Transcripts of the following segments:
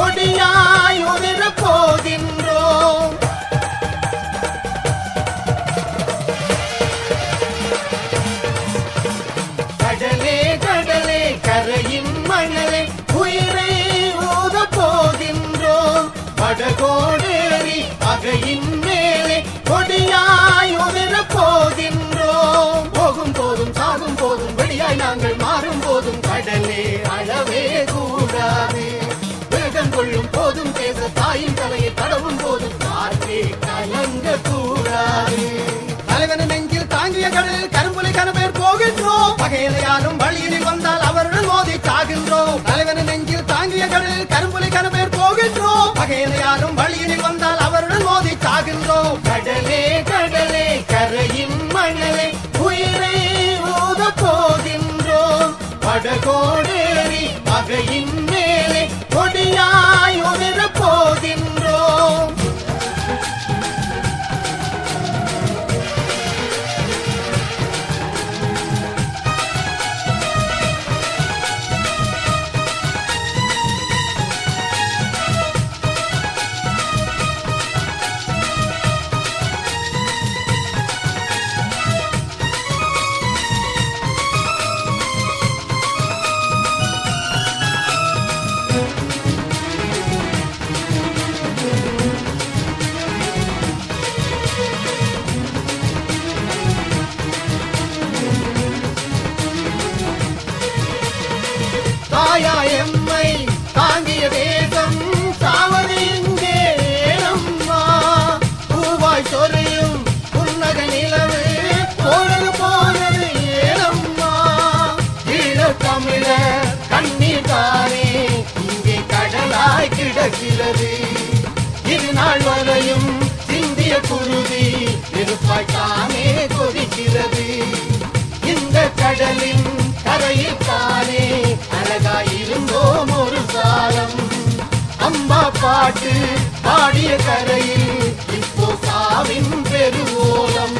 கொடியாயுதிர போகின்றோம் கடலே கடலே கரையின் மணலே உயிரை ஊத போகின்றோம் வடகோடேறி அகையின் மேலே கொடியாயுதிர போகின்றோம் போகும் போதும் சாகும் போதும் வெளியாய் நாங்கள் மாறும் போதும் கடலே அளவே கூடாது வேகம் கொள்ளும் போதும் பேச தாயின் தலையை தடவும் போதும். காற்றே கலங்க கூடாது. தலைவன் நெஞ்சில் தாங்கிய கடலில் கரும்புலை கனவேர் போகின்றோம். பகையில யாரும் வழியில் வந்தால் அவருடன் மோதி சாகின்றோம். தலைவன் நெஞ்சில் தாங்கிய கடலில் கரும்புலை கனவேர் போகின்றோம். பகையில யாரும் வழியில் வந்தால் அவருடன் மோதி சாகின்றோம். கடலே கடலே கரையின் மணலே உயிரை ஊத போகின்றோம். படகோடேறி பகையின் தாயா எம்மை தாங்கிய தேசம் சாவது இங்கே ஏனம்மா பூவாய் சொரியும் புன்னக நிலவு போனது போனது ஏனம்மா. ஈழத் தமிழர் கண்ணீர் தானே இங்கே கடலாய் கிடக்கிறது. நாள் வரையும் சிந்திய குருதி இருப்பாய் பாட்டு பாடிய கரையில் இப்போ சாவின் பெருவோலம்.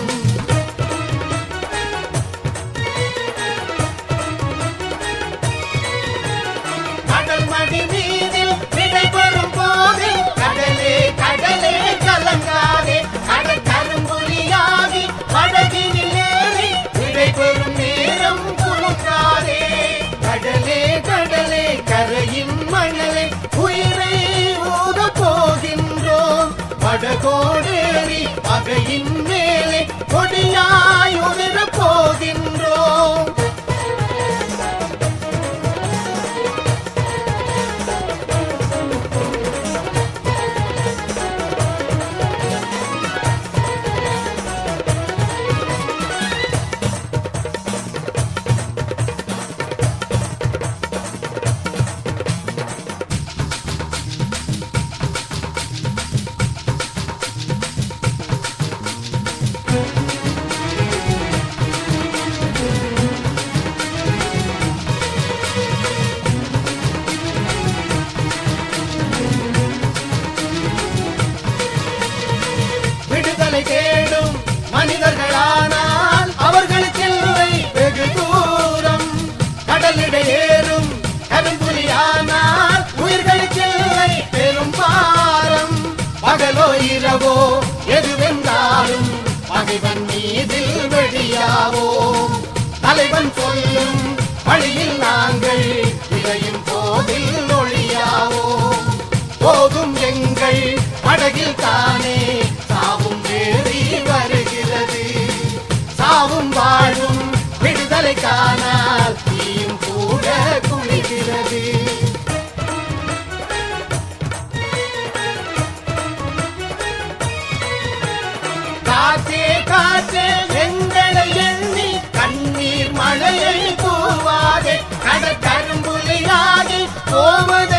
பகைவன் மீதில் வெடியாவோம் தலைவன் சொல்லும் வழியில் நாங்கள் இதையும் போதில் ஒளியாவோம் போதும் எங்கள் படகில் தானே சாவும் வேறி வருகிறது. சாவும் வாழும் விடுதலை காணால் கடற்கரும்புலியாகி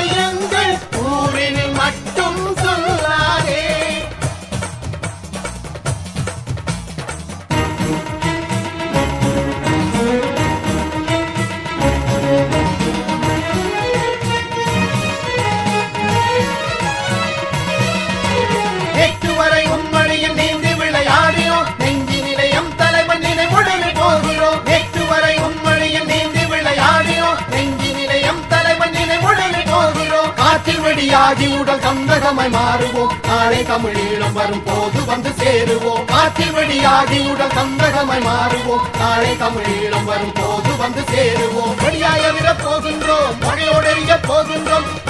காற்றில் உடல் கந்தகமாய் மாறுவோம். நாளை தமிழீழம் வரும் போது வந்து சேருவோம். காற்றில் வெடியாகி உடல் கந்தகமாய் மாறுவோம். நாளை தமிழீழம் வரும் போது வந்து சேருவோம். வெளியாய விட போகின்றோம். மழையோடெறிய போகின்றோம்.